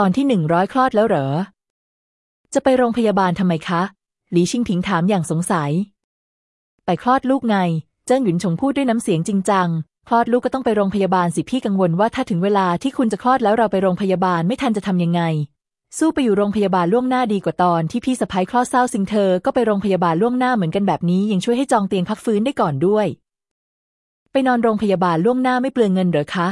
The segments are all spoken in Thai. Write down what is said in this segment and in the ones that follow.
ตอนที่หนึ่งร้อยคลอดแล้วเหรอ จะไปโรงพยาบาลทำไมคะ หลีชิงผิงถามอย่างสงสัย ไปคลอดลูกไง เจิ้งหยุนชงพูดด้วยน้ำเสียงจริงจัง คลอดลูกก็ต้องไปโรงพยาบาลสิพี่กังวลว่าถ้าถึงเวลาที่คุณจะคลอดแล้วเราไปโรงพยาบาลไม่ทันจะทำยังไง สู้ไปอยู่โรงพยาบาลล่วงหน้าดีกว่าตอนที่พี่สะพ้ายคลอดเศร้าซิงเธอ ก็ไปโรงพยาบาลล่วงหน้าเหมือนกันแบบนี้ยังช่วยให้จองเตียงพักฟื้นได้ก่อนด้วย ไปนอนโรงพยาบาลล่วงหน้าไม่เปลืองเงินเหรอคะ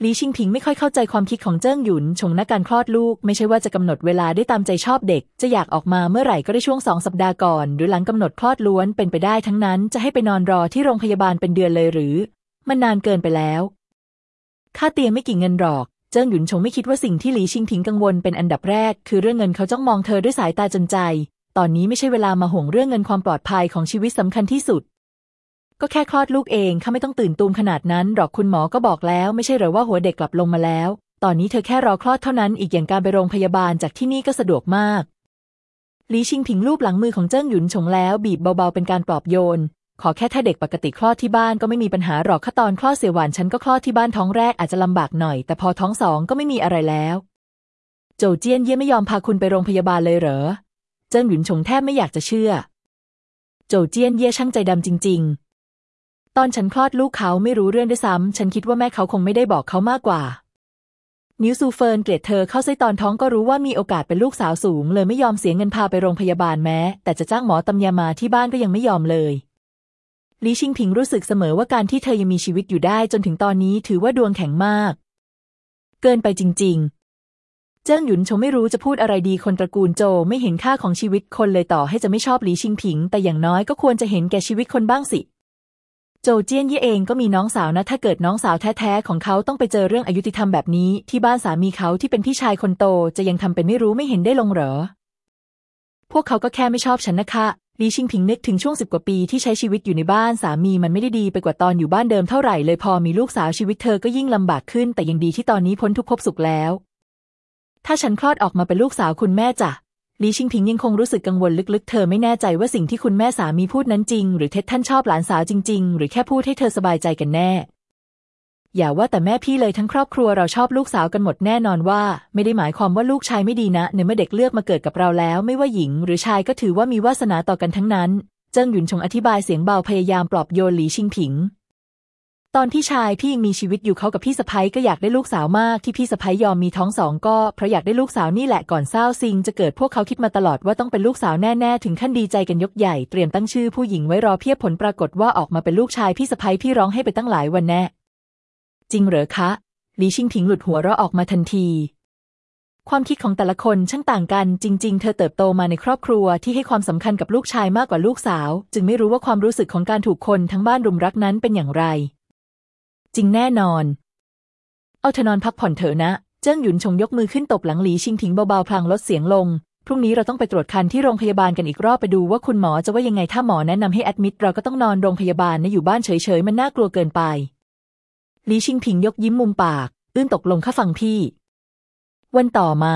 หลีชิงผิงไม่ค่อยเข้าใจความคิดของเจิ้งหยุนชงนักการคลอดลูก ไม่ใช่ว่าจะกำหนดเวลาได้ตามใจชอบเด็ก จะอยากออกมาเมื่อไหร่ก็ได้ช่วงสองสัปดาห์ก่อน หรือหลังกำหนดคลอดล้วนเป็นไปได้ทั้งนั้นจะให้ไปนอนรอที่โรงพยาบาลเป็นเดือนเลยหรือ มันนานเกินไปแล้ว ค่าเตียงไม่กี่เงินหรอก เจิ้งหยุนชงไม่คิดว่าสิ่งที่หลีชิงผิงกังวลเป็นอันดับแรก คือเรื่องเงินเขาจ้องมองเธอด้วยสายตาจนใจ ตอนนี้ไม่ใช่เวลามาห่วงเรื่องเงินความปลอดภัยของชีวิตสำคัญที่สุด ก็แค่คลอดลูกเองข้าไม่ต้องตื่นตูมขนาดนั้นหรอกคุณหมอก็บอกแล้ว ไม่ใช่หรือว่าหัวเด็กกลับลงมาแล้ว ตอนนี้เธอแค่รอคลอดเท่านั้น อีกอย่างการไปโรงพยาบาลจากที่นี่ก็สะดวกมากหลีชิงผิงรูปหลังมือของเจิ้งหยุนชงแล้ว บีบเบาๆเป็นการปลอบโยน ขอแค่ถ้าเด็กปกติคลอดที่บ้านก็ไม่มีปัญหาหรอกข้าตอนคลอดเสียหวานฉันก็คลอดที่บ้านท้องแรกอาจจะลำบากหน่อย แต่พอท้องสองก็ไม่มีอะไรแล้ว โจเจี้ยนเย่ไม่ยอมพาคุณไปโรงพยาบาลเลยเหรอ เจิ้งหยุนชงแทบไม่อยากจะเชื่อ โจเจี้ยนเย่ช่างใจดำจริง ๆ ตอนฉันคลอดลูกเขาไม่รู้เรื่องด้วยซ้ำ ฉันคิดว่าแม่เขาคงไม่ได้บอกเขามากกว่า นิวซูเฟินเกลียดเธอเข้าไส้ตอนท้องก็รู้ว่ามีโอกาสเป็นลูกสาวสูง เลยไม่ยอมเสียเงินพาไปโรงพยาบาลแม้ แต่จะจ้างหมอตำยามาที่บ้านก็ยังไม่ยอมเลยลีชิงผิงรู้สึกเสมอว่าการที่เธอยังมีชีวิตอยู่ได้จนถึงตอนนี้ถือว่าดวงแข็งมาก เกินไปจริง ๆ เจิ้งหยุนชงไม่รู้จะพูดอะไรดีคนตระกูลโจไม่เห็นค่าของชีวิตคนเลยต่อให้จะไม่ชอบลีชิงผิง แต่อย่างน้อยก็ควรจะเห็นแก่ชีวิตคนบ้างสิ โจเจี้ยนเย่เองก็มีน้องสาวนะ ถ้าเกิดน้องสาวแท้ๆของเขาต้องไปเจอเรื่องอายุติธรรมแบบนี้ ที่บ้านสามีเขาที่เป็นพี่ชายคนโตจะยังทำเป็นไม่รู้ไม่เห็นได้ลงเหรอ พวกเขาก็แค่ไม่ชอบฉันนะคะลีชิงพิงนึกถึงช่วงสิบกว่าปีที่ใช้ชีวิตอยู่ในบ้านสามีมันไม่ได้ดีไปกว่าตอนอยู่บ้านเดิมเท่าไหร่เลยพอมีลูกสาวชีวิตเธอก็ยิ่งลำบากขึ้น แต่ยังดีที่ตอนนี้พ้นทุกข์พสุขแล้ว ถ้าฉันคลอดออกมาเป็นลูกสาวคุณแม่จ้ะ ลีชิงพิงยังคงรู้สึกกังวลลึกๆ เธอไม่แน่ใจว่าสิ่งที่คุณแม่สามีพูดนั้นจริง หรือเท็จท่านชอบหลานสาวจริง ๆ หรือแค่พูดให้เธอสบายใจกันแน่ อย่าว่าแต่แม่พี่เลยทั้งครอบครัวเราชอบลูกสาวกันหมดแน่นอนว่า ไม่ได้หมายความว่าลูกชายไม่ดีนะในเมื่อเด็กเลือกมาเกิดกับเราแล้ว ไม่ว่าหญิง หรือชายก็ถือว่ามีวาสนาต่อกันทั้งนั้น เจิ้งหยุนชงอธิบายเสียงเบาพยายามปลอบโยนหลีชิงผิง ตอนพี่ชายพี่ยังมีชีวิตอยู่เขากับพี่สะพ้ยก็อยากได้ลูกสาวมากที่พี่สะพ้ยยอมมีท้องสองก็เพราะอยากได้ลูกสาวนี่แหละก่อนเศร้าซิง จะเกิดพวกเขาคิดมาตลอดว่าต้องเป็นลูกสาวแน่ๆ ถึงขั้นดีใจกันยกใหญ่เตรียมตั้งชื่อผู้หญิงไว้รอเพียบผลปรากฏว่าออกมาเป็นลูกชายพี่สะพ้ยพี่ร้องให้ไปตั้งหลายวันแน่จริงเหรอคะลีชิงถิงหลุดหัวเราะออกมาทันที ความคิดของแต่ละคนช่างต่างกัน จริง ๆ เธอเติบโตมาในครอบครัวที่ให้ความสำคัญกับลูกชายมากกว่าลูกสาว จึงไม่รู้ว่าความรู้สึกของการถูกคนทั้งบ้านรุมรักนั้นเป็นอย่างไร จริงแน่นอน เอาเธอนอนพักผ่อนเถอะนะ เจิ้งหยุนชงยกมือขึ้นตบหลังหลีชิงถิงเบาๆพลางลดเสียงลง พรุ่งนี้เราต้องไปตรวจคันที่โรงพยาบาลกันอีกรอบไปดูว่าคุณหมอจะว่ายังไงถ้าหมอแนะนำให้แอดมิดเราก็ต้องนอนโรงพยาบาลนะอยู่บ้านเฉยๆมันน่ากลัวเกินไปหลีชิงผิงยกยิ้มมุมปาก อื้นตกลงข้าฟังพี่ วันต่อมา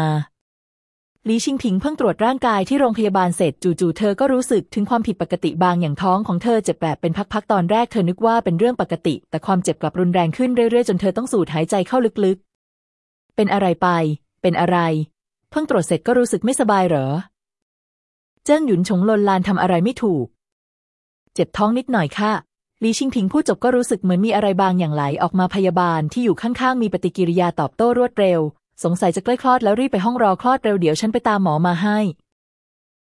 หลีชิงผิงเพิ่งตรวจร่างกายที่โรงพยาบาลเสร็จจู่ๆเธอก็รู้สึกถึงความผิดปกติบางอย่างท้องของเธอเจ็บแบบเป็นพักๆตอนแรกเธอนึกว่าเป็นเรื่องปกติ แต่ความเจ็บกลับรุนแรงขึ้นเรื่อยๆ จนเธอต้องสูดหายใจเข้าลึกๆ เป็นอะไรไป เป็นอะไร เพิ่งตรวจเสร็จก็รู้สึกไม่สบายเหรอ เจิ้งหยุนชงลนลานทำอะไรไม่ถูก เจ็บท้องนิดหน่อยค่ะลีชิงผิงพูดจบก็รู้สึกเหมือนมีอะไรบางอย่างไหลออกมาพยาบาลที่อยู่ข้างๆมีปฏิกิริยาตอบโต้รวดเร็ว สงสัยจะใกล้คลอดแล้วรีบไปห้องรอคลอดเร็วเดี๋ยวฉันไปตามหมอมาให้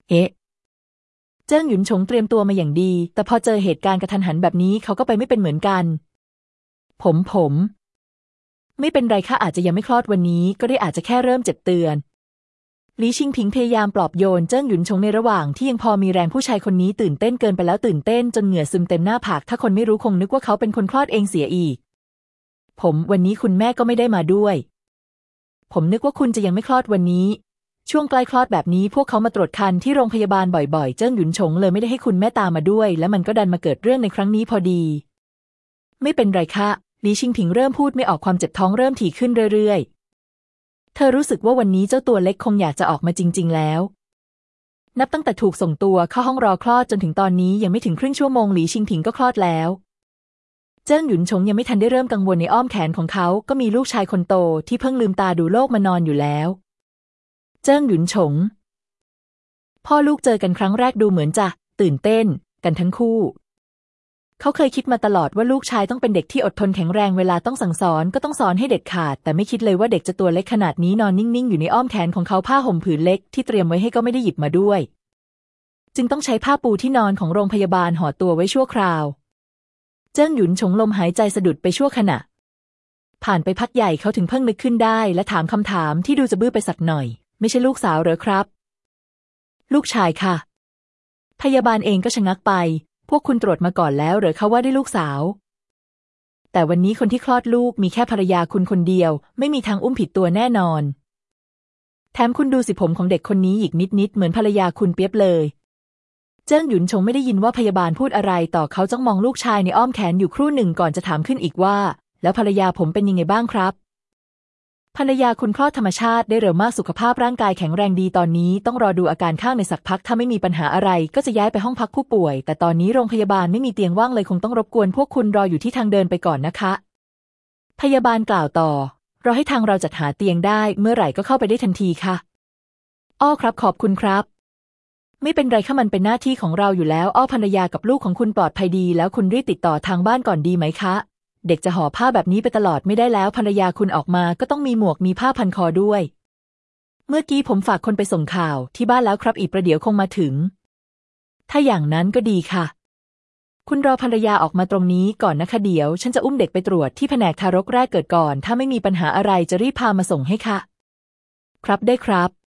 เอ๊ะ เจิ้งหยุนชงเตรียมตัวมาอย่างดี แต่พอเจอเหตุการณ์กระทันหันแบบนี้เขาก็ไปไม่เป็นเหมือนกัน ผมผม ไม่เป็นไรค่ะอาจจะยังไม่คลอดวันนี้ ก็ได้อาจจะแค่เริ่มเจ็บเตือนลีชิงพิงพยายามปลอบโยนเจิ้งหยุนชงในระหว่างที่ยังพอมีแรงผู้ชายคนนี้ตื่นเต้นเกินไปแล้วตื่นเต้นจนเหงื่อซึมเต็มหน้าผาก ถ้าคนไม่รู้คงนึกว่าเขาเป็นคนคลอดเองเสียอีก ผมวันนี้คุณแม่ก็ไม่ได้มาด้วย ผมนึกว่าคุณจะยังไม่คลอดวันนี้ ช่วงใกล้คลอดแบบนี้พวกเขามาตรวจคันที่โรงพยาบาลบ่อยๆ เจิ้งหยุนชงเลยไม่ได้ให้คุณแม่ตามมาด้วย และมันก็ดันมาเกิดเรื่องในครั้งนี้พอดี ไม่เป็นไรคะลีชิงผิงเริ่มพูดไม่ออกความเจ็บท้องเริ่มถี่ขึ้นเรื่อยๆ เธอรู้สึกว่าวันนี้เจ้าตัวเล็กคงอยากจะออกมาจริง ๆ แล้ว นับตั้งแต่ถูกส่งตัวเข้าห้องรอคลอดจนถึงตอนนี้ยังไม่ถึงครึ่งชั่วโมงหลีชิงผิงก็คลอดแล้ว เจิ้งหยุนชงยังไม่ทันได้เริ่มกังวลในอ้อมแขนของเขา ก็มีลูกชายคนโตที่เพิ่งลืมตาดูโลกมานอนอยู่แล้ว เจิ้งหยุนฉงพ่อลูกเจอกันครั้งแรกดูเหมือนจะตื่นเต้นกันทั้งคู่ เขาเคยคิดมาตลอดว่าลูกชายต้องเป็นเด็กที่อดทนแข็งแรงเวลาต้องสั่งสอนก็ต้องสอนให้เด็ดขาด แต่ไม่คิดเลยว่าเด็กจะตัวเล็กขนาดนี้นอนนิ่งๆ อยู่ในอ้อมแขนของเขาผ้าห่มผืนเล็กที่เตรียมไว้ให้ก็ไม่ได้หยิบมาด้วย จึงต้องใช้ผ้าปูที่นอนของโรงพยาบาลห่อตัวไว้ชั่วคราว เจิ้งหยุนฉงลมหายใจสะดุดไปชั่วขณะ ผ่านไปพักใหญ่เขาถึงเพิ่งนึกขึ้นได้ และถามคำถามที่ดูจะบื้อไปสักหน่อย ไม่ใช่ลูกสาวเหรอครับ ลูกชายค่ะ พยาบาลเองก็ชะงักไป พวกคุณตรวจมาก่อนแล้วเหรอเขาว่าได้ลูกสาว แต่วันนี้คนที่คลอดลูกมีแค่ภรรยาคุณคนเดียว ไม่มีทางอุ้มผิดตัวแน่นอน แถมคุณดูสิผมของเด็กคนนี้หยิกนิดๆเหมือนภรรยาคุณเปียบเลย เจิ้งหยุนชงไม่ได้ยินว่าพยาบาลพูดอะไรต่อเขาจ้องมองลูกชายในอ้อมแขนอยู่ครู่หนึ่งก่อนจะถามขึ้นอีกว่า แล้วภรรยาผมเป็นยังไงบ้างครับ ภรรยาคุณคลอดธรรมชาติได้เร็วมากสุขภาพร่างกายแข็งแรงดีตอนนี้ ต้องรอดูอาการข้างในสักพักถ้าไม่มีปัญหาอะไร ก็จะย้ายไปห้องพักผู้ป่วย แต่ตอนนี้โรงพยาบาลไม่มีเตียงว่างเลยคงต้องรบกวนพวกคุณรออยู่ที่ทางเดินไปก่อนนะคะ พยาบาลกล่าวต่อรอให้ทางเราจัดหาเตียงได้ เมื่อไหร่ก็เข้าไปได้ทันทีค่ะ อ้อครับ ขอบคุณครับ ไม่เป็นไรค่ะมันเป็นหน้าที่ของเราอยู่แล้ว อ้อภรรยากับลูกของคุณปลอดภัยดี แล้วคุณรีบติดต่อทางบ้านก่อนดีไหมคะ เด็กจะห่อผ้าแบบนี้ไปตลอดไม่ได้แล้วภรรยาคุณออกมาก็ต้องมีหมวกมีผ้าพันคอด้วย เมื่อกี้ผมฝากคนไปส่งข่าวที่บ้านแล้วครับอีกประเดี๋ยวคงมาถึง ถ้าอย่างนั้นก็ดีค่ะ คุณรอภรรยาออกมาตรงนี้ก่อนนะคะเดี๋ยว ฉันจะอุ้มเด็กไปตรวจที่แผนกทารกแรกเกิดก่อน ถ้าไม่มีปัญหาอะไรจะรีบพามาส่งให้ค่ะ ครับได้ครับ